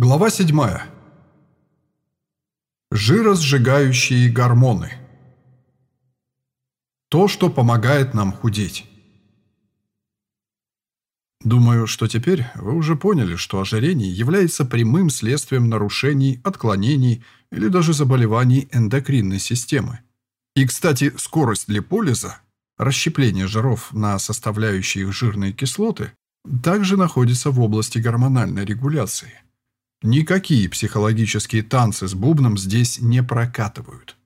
Глава 7. Жиросжигающие гормоны. То, что помогает нам худеть. Думаю, что теперь вы уже поняли, что ожирение является прямым следствием нарушений, отклонений или даже заболеваний эндокринной системы. И, кстати, скорость липолиза, расщепление жиров на составляющие их жирные кислоты, также находится в области гормональной регуляции – Никакие психологические танцы с бубном здесь не прокатывают.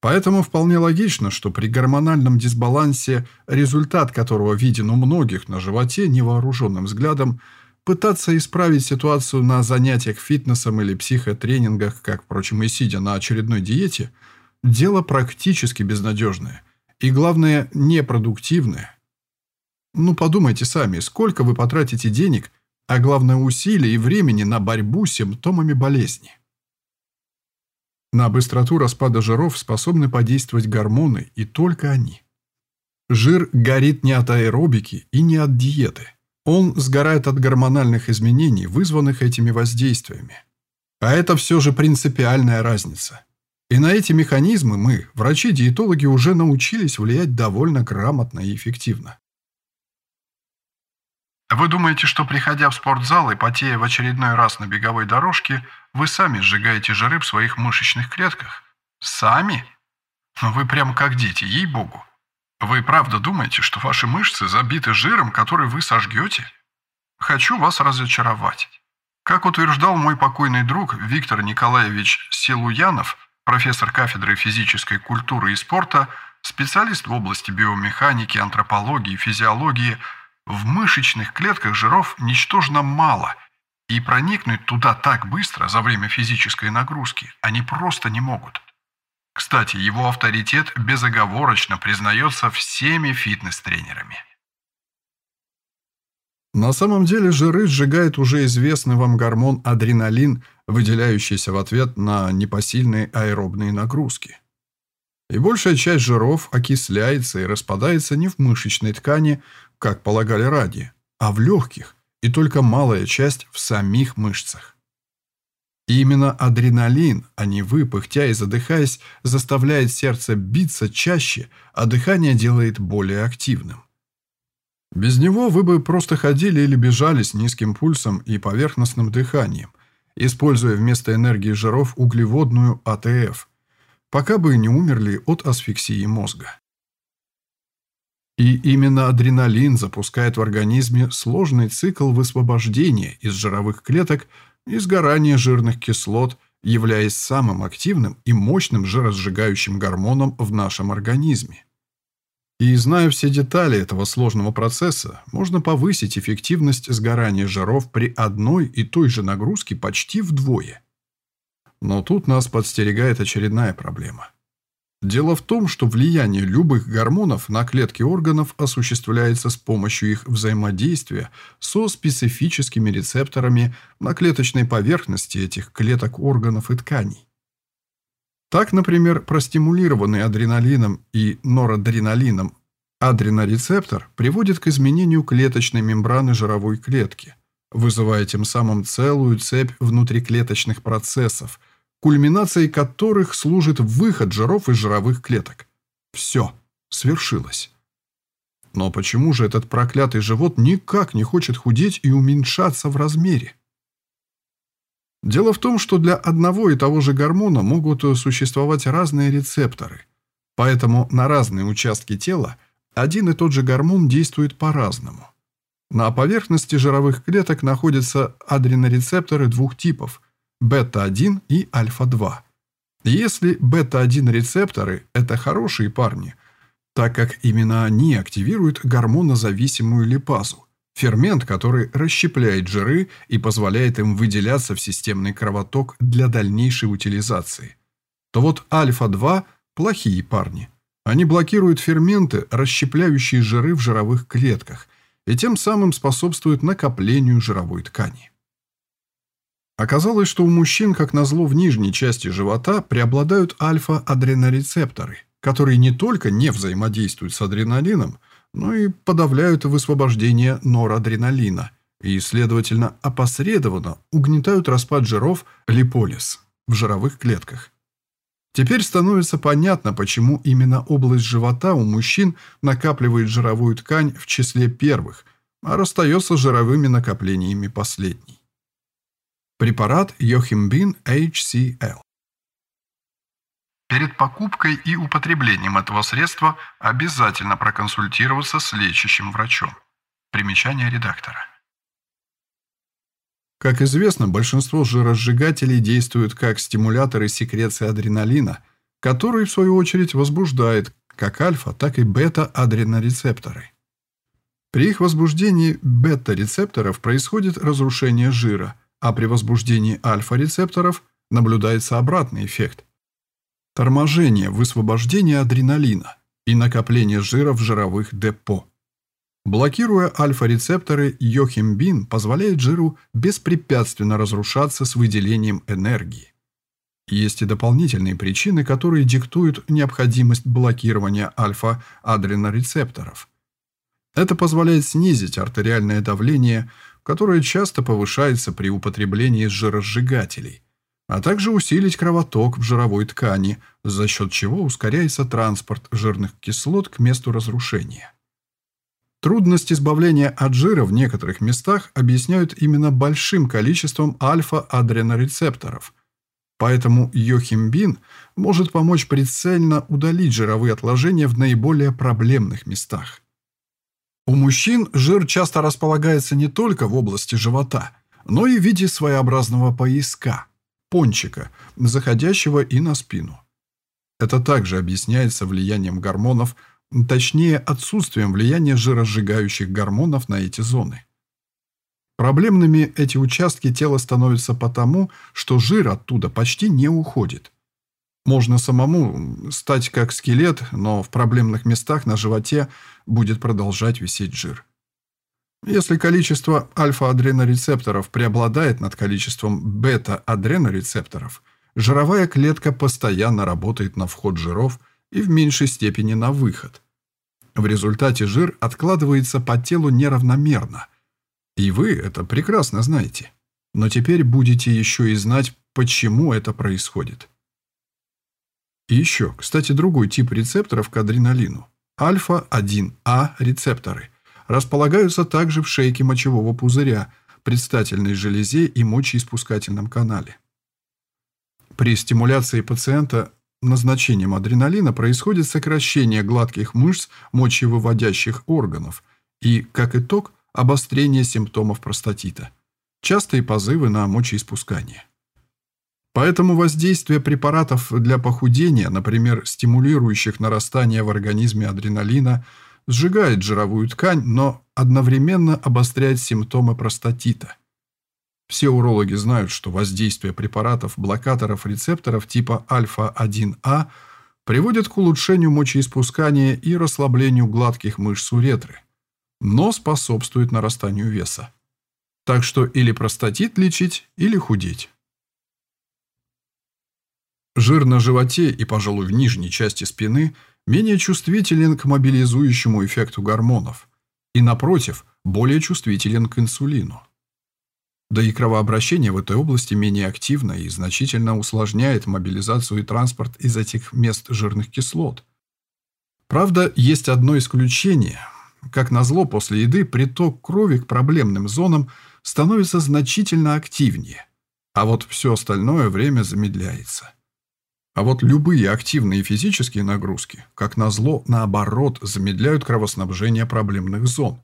Поэтому вполне логично, что при гормональном дисбалансе, результат которого виден у многих на животе невооруженным взглядом, пытаться исправить ситуацию на занятиях фитнесом или психотренингах, как, впрочем, и сидя на очередной диете, дело практически безнадежное. И, главное, непродуктивное. Ну, подумайте сами, сколько вы потратите денег – а главное усилий и времени на борьбу с симптомами болезни. На быстроту распада жиров способны подействовать гормоны и только они. Жир горит не от аэробики и не от диеты. Он сгорает от гормональных изменений, вызванных этими воздействиями. А это все же принципиальная разница. И на эти механизмы мы, врачи-диетологи, уже научились влиять довольно грамотно и эффективно. Вы думаете, что приходя в спортзал и потея в очередной раз на беговой дорожке, вы сами сжигаете жиры в своих мышечных клетках? Сами? Ну вы прям как дети, ей-богу. Вы правда думаете, что ваши мышцы забиты жиром, который вы сожгете? Хочу вас разочаровать. Как утверждал мой покойный друг Виктор Николаевич Силуянов, профессор кафедры физической культуры и спорта, специалист в области биомеханики, антропологии, физиологии – в мышечных клетках жиров ничтожно мало, и проникнуть туда так быстро за время физической нагрузки они просто не могут. Кстати, его авторитет безоговорочно признается всеми фитнес-тренерами. На самом деле жиры сжигает уже известный вам гормон адреналин, выделяющийся в ответ на непосильные аэробные нагрузки. И большая часть жиров окисляется и распадается не в мышечной ткани, как полагали ранее, а в легких, и только малая часть в самих мышцах. И именно адреналин, а не вы, пыхтя и задыхаясь, заставляет сердце биться чаще, а дыхание делает более активным. Без него вы бы просто ходили или бежали с низким пульсом и поверхностным дыханием, используя вместо энергии жиров углеводную АТФ, пока бы не умерли от асфиксии мозга. И именно адреналин запускает в организме сложный цикл высвобождения из жировых клеток и сгорания жирных кислот, являясь самым активным и мощным жиросжигающим гормоном в нашем организме. И зная все детали этого сложного процесса, можно повысить эффективность сгорания жиров при одной и той же нагрузке почти вдвое. Но тут нас подстерегает очередная проблема – Дело в том, что влияние любых гормонов на клетки органов осуществляется с помощью их взаимодействия со специфическими рецепторами на клеточной поверхности этих клеток органов и тканей. Так, например, простимулированный адреналином и норадреналином адренорецептор приводит к изменению клеточной мембраны жировой клетки, вызывая тем самым целую цепь внутриклеточных процессов – кульминацией которых служит выход жиров из жировых клеток. Все, свершилось. Но почему же этот проклятый живот никак не хочет худеть и уменьшаться в размере? Дело в том, что для одного и того же гормона могут существовать разные рецепторы, поэтому на разные участки тела один и тот же гормон действует по-разному. На поверхности жировых клеток находятся адренорецепторы двух типов – бета-1 и альфа-2. Если бета-1 рецепторы – это хорошие парни, так как именно они активируют гормонозависимую липазу, фермент, который расщепляет жиры и позволяет им выделяться в системный кровоток для дальнейшей утилизации, то вот альфа-2 – плохие парни. Они блокируют ферменты, расщепляющие жиры в жировых клетках, и тем самым способствуют накоплению жировой ткани. Оказалось, что у мужчин, как назло, в нижней части живота преобладают альфа-адренорецепторы, которые не только не взаимодействуют с адреналином, но и подавляют высвобождение норадреналина, и, следовательно, опосредованно угнетают распад жиров липолиз в жировых клетках. Теперь становится понятно, почему именно область живота у мужчин накапливает жировую ткань в числе первых, а расстается с жировыми накоплениями последней. Препарат Йохимбин HCl Перед покупкой и употреблением этого средства обязательно проконсультироваться с лечащим врачом. Примечание редактора. Как известно, большинство жиросжигателей действуют как стимуляторы секреции адреналина, который, в свою очередь, возбуждает как альфа, так и бета-адренорецепторы. При их возбуждении бета-рецепторов происходит разрушение жира, а при возбуждении альфа-рецепторов наблюдается обратный эффект – торможение высвобождения адреналина и накопление жира в жировых депо. Блокируя альфа-рецепторы, йохимбин позволяет жиру беспрепятственно разрушаться с выделением энергии. Есть и дополнительные причины, которые диктуют необходимость блокирования альфа-адренорецепторов. Это позволяет снизить артериальное давление, которое часто повышается при употреблении жиросжигателей, а также усилить кровоток в жировой ткани, за счет чего ускоряется транспорт жирных кислот к месту разрушения. Трудность избавления от жира в некоторых местах объясняют именно большим количеством альфа-адренорецепторов. Поэтому йохимбин может помочь прицельно удалить жировые отложения в наиболее проблемных местах. У мужчин жир часто располагается не только в области живота, но и в виде своеобразного пояска, пончика, заходящего и на спину. Это также объясняется влиянием гормонов – Точнее, отсутствием влияния жиросжигающих гормонов на эти зоны. Проблемными эти участки тела становятся потому, что жир оттуда почти не уходит. Можно самому стать как скелет, но в проблемных местах на животе будет продолжать висеть жир. Если количество альфа-адренорецепторов преобладает над количеством бета-адренорецепторов, жировая клетка постоянно работает на вход жиров и в меньшей степени на выход. В результате жир откладывается по телу неравномерно. И вы это прекрасно знаете. Но теперь будете еще и знать, почему это происходит. И еще, кстати, другой тип рецепторов к адреналину. Альфа-1А рецепторы располагаются также в шейке мочевого пузыря, предстательной железе и мочеиспускательном канале. При стимуляции пациента Назначением адреналина происходит сокращение гладких мышц мочевыводящих органов и, как итог, обострение симптомов простатита, частые позывы на мочеиспускание. Поэтому воздействие препаратов для похудения, например, стимулирующих нарастание в организме адреналина, сжигает жировую ткань, но одновременно обостряет симптомы простатита. Все урологи знают, что воздействие препаратов блокаторов рецепторов типа альфа-1А приводит к улучшению мочеиспускания и расслаблению гладких мышц уретры, но способствует нарастанию веса. Так что или простатит лечить, или худеть. Жир на животе и, пожалуй, в нижней части спины менее чувствителен к мобилизующему эффекту гормонов и, напротив, более чувствителен к инсулину. Да и кровообращение в этой области менее активно и значительно усложняет мобилизацию и транспорт из этих мест жирных кислот. Правда, есть одно исключение. Как назло, после еды приток крови к проблемным зонам становится значительно активнее, а вот все остальное время замедляется. А вот любые активные физические нагрузки, как назло, наоборот, замедляют кровоснабжение проблемных зон.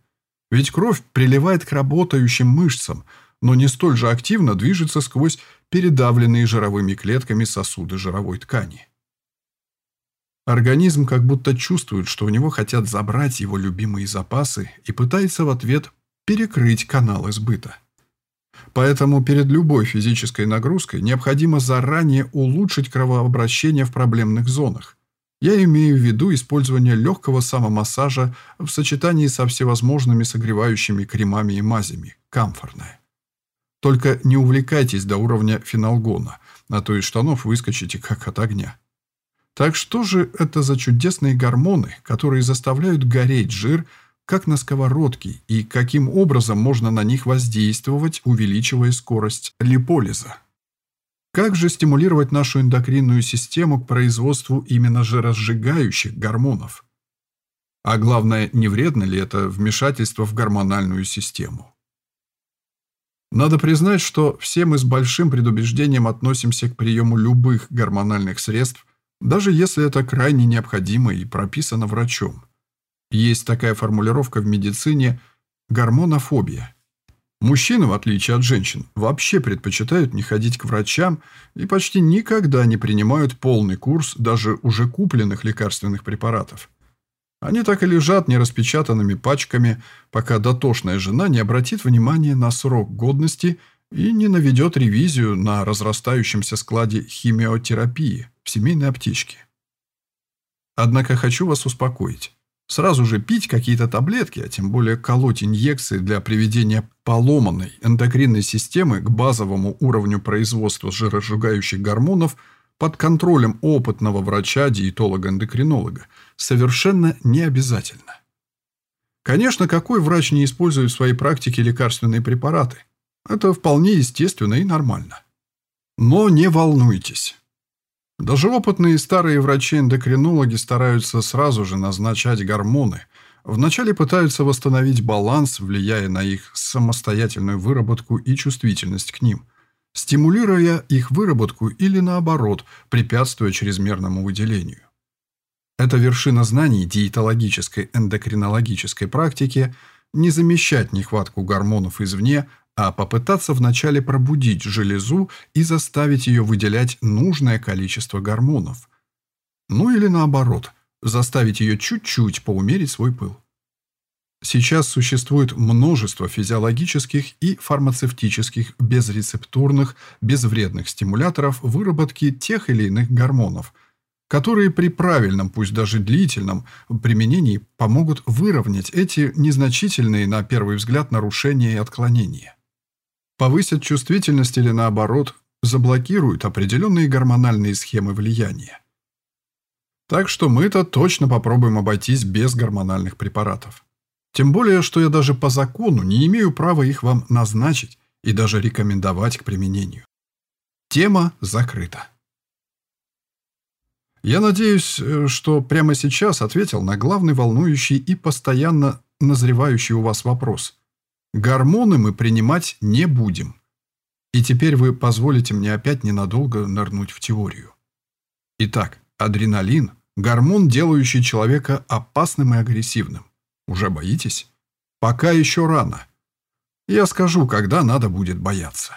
Ведь кровь приливает к работающим мышцам – но не столь же активно движется сквозь передавленные жировыми клетками сосуды жировой ткани. Организм как будто чувствует, что у него хотят забрать его любимые запасы и пытается в ответ перекрыть канал избыта. Поэтому перед любой физической нагрузкой необходимо заранее улучшить кровообращение в проблемных зонах. Я имею в виду использование легкого самомассажа в сочетании со всевозможными согревающими кремами и мазями, камфорное. Только не увлекайтесь до уровня финалгона, а то из штанов выскочите как от огня. Так что же это за чудесные гормоны, которые заставляют гореть жир, как на сковородке, и каким образом можно на них воздействовать, увеличивая скорость липолиза. Как же стимулировать нашу эндокринную систему к производству именно жиросжигающих гормонов? А главное, не вредно ли это вмешательство в гормональную систему? Надо признать, что все мы с большим предубеждением относимся к приему любых гормональных средств, даже если это крайне необходимо и прописано врачом. Есть такая формулировка в медицине «гормонофобия». Мужчины, в отличие от женщин, вообще предпочитают не ходить к врачам и почти никогда не принимают полный курс даже уже купленных лекарственных препаратов. Они так и лежат нераспечатанными пачками, пока дотошная жена не обратит внимания на срок годности и не наведет ревизию на разрастающемся складе химиотерапии в семейной аптечке. Однако хочу вас успокоить. Сразу же пить какие-то таблетки, а тем более колоть инъекции для приведения поломанной эндокринной системы к базовому уровню производства жиросжигающих гормонов под контролем опытного врача-диетолога-эндокринолога совершенно не обязательно. Конечно, какой врач не использует в своей практике лекарственные препараты? Это вполне естественно и нормально. Но не волнуйтесь. Даже опытные старые врачи-эндокринологи стараются сразу же назначать гормоны. Вначале пытаются восстановить баланс, влияя на их самостоятельную выработку и чувствительность к ним, стимулируя их выработку или наоборот, препятствуя чрезмерному выделению. Это вершина знаний диетологической эндокринологической практики не замещать нехватку гормонов извне, а попытаться вначале пробудить железу и заставить ее выделять нужное количество гормонов. Ну или наоборот, заставить ее чуть-чуть поумерить свой пыл. Сейчас существует множество физиологических и фармацевтических безрецептурных, безвредных стимуляторов выработки тех или иных гормонов, которые при правильном, пусть даже длительном, применении помогут выровнять эти незначительные на первый взгляд нарушения и отклонения повысят чувствительность или наоборот, заблокируют определенные гормональные схемы влияния. Так что мы-то точно попробуем обойтись без гормональных препаратов. Тем более, что я даже по закону не имею права их вам назначить и даже рекомендовать к применению. Тема закрыта. Я надеюсь, э, что прямо сейчас ответил на главный волнующий и постоянно назревающий у вас вопрос – Гормоны мы принимать не будем. И теперь вы позволите мне опять ненадолго нырнуть в теорию. Итак, адреналин – гормон, делающий человека опасным и агрессивным. Уже боитесь? Пока еще рано. Я скажу, когда надо будет бояться.